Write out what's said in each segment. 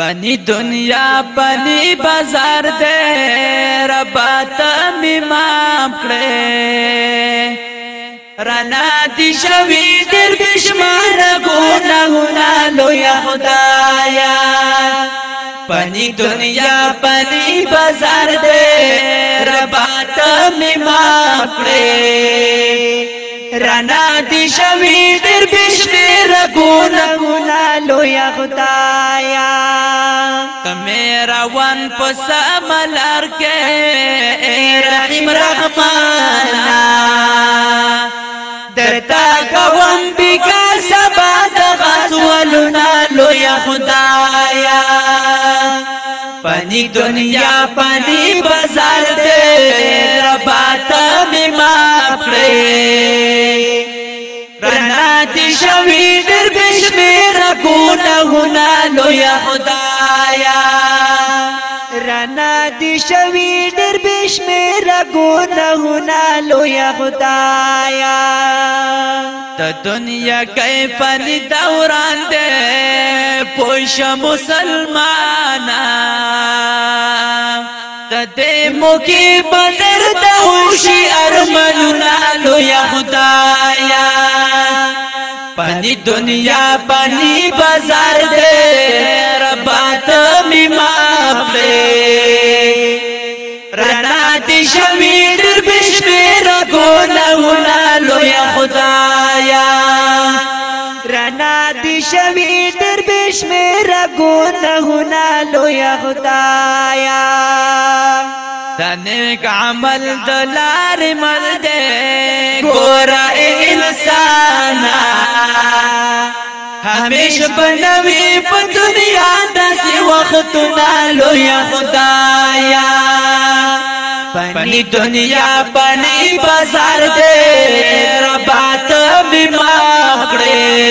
پنی دنیا پنی بازار دے ربا تم امام کړې رانا دي شوي در بشمار ګناهونه لویا خدایا پنی دنیا پنی بازار دے ربا تم امام کړې رنا دی شوی در بشتی رگون گنا لویا خدایا کمیرا وان پس ملار کے رحیم رحمانا درتا کوم بگا سبا دغسولنا لویا خدایا پنی دنیا پنی بازار دے ربا تا می ما پڑے گناه لوی خدایا رانا دی شوی ډیر بشمیر ګناهونه لوی خدایا ته دنیا کای فانی دوران دې پوښ مسلمانا تدې مو کې بدر د هوشي ارمنو نه لوی خدای فانی دنیا بنی بازار دے ربات می ماف دے رنا دی شویر بشمیر گونہونا لویا خدایا رنا دی شویر بشمیر گونہونا لویا خدایا دنیک عمل دلار مل دے گورا انسانا همیشه بنوي په دنیا داسې وختونه لویا خدایا پنی دنیا پنی بازار دې ربات بما کړې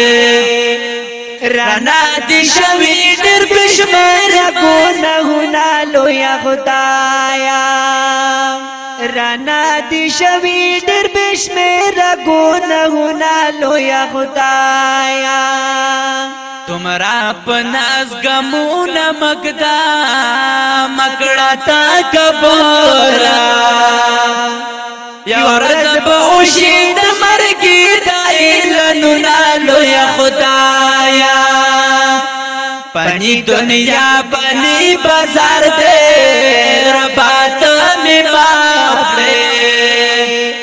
رانا دې شوي ډېر بشمار کو نه نه لویا خدایا رانا دی شوی ډیر بشمیر ګناهونه لویا خدایا تمرا پناز غمون مگدا مکڑا تا کبورا یو رز بوشی دمرگی دائلنو نالو یا خدایا پنی دنیا پنی بازار دے رباتا میبار کړې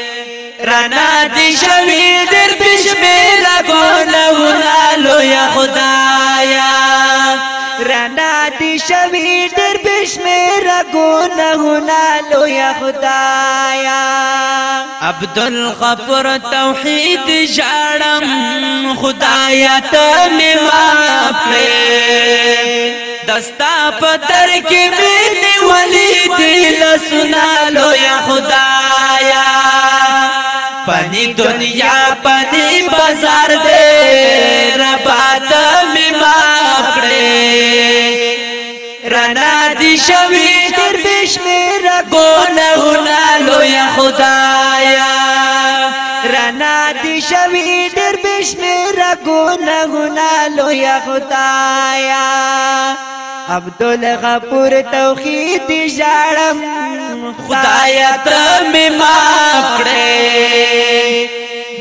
رنا دې شوي در پښ مې لا ګونونه لویا خدایا رنا دې شوي در پښ مې را ګونونه لویا خدایا عبد الغفور توحید جاړم خدایا ته می معافه دستا پتر کې مې ولی دل فنی دنیا فنی بازار دے ربات می ماکڑے رنا دی شوی در بشمیر گونہونا لویا خدایا رنا دی شوی در بشمیر گونہونا لویا خدایا عبدالغفور توحید جاړم خدایا ته می ماکړې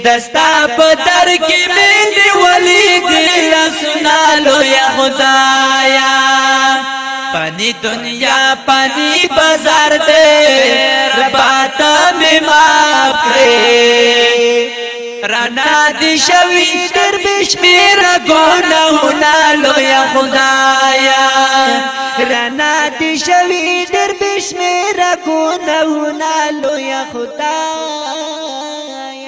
دستا په در کې مندي ولي دل سنا لو یا خدایا پانی دنیا پانی بازار دے ربا تا می معاف کړې رانا دي شوي در بشمیر ګناهونه لو یا خدایا رانا دي شوي در بشمیر ګناهونه لو یا خدایا